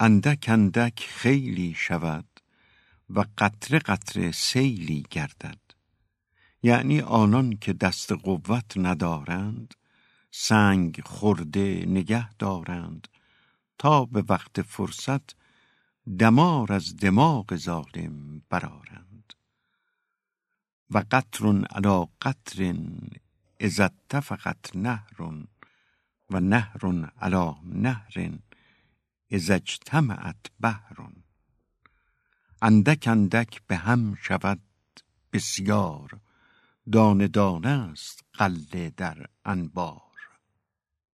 اندک اندک خیلی شود و قطره قطره سیلی گردد. یعنی آنان که دست قوت ندارند سنگ خورده نگه دارند تا به وقت فرصت دمار از دماغ ظالم برارند و قطر علی قطر اذا اتفقت نهر و نهر علی نهر اذا اجتمعت بحر. اندک اندک به هم شود بسیار. دانه دانه است غله در انبار.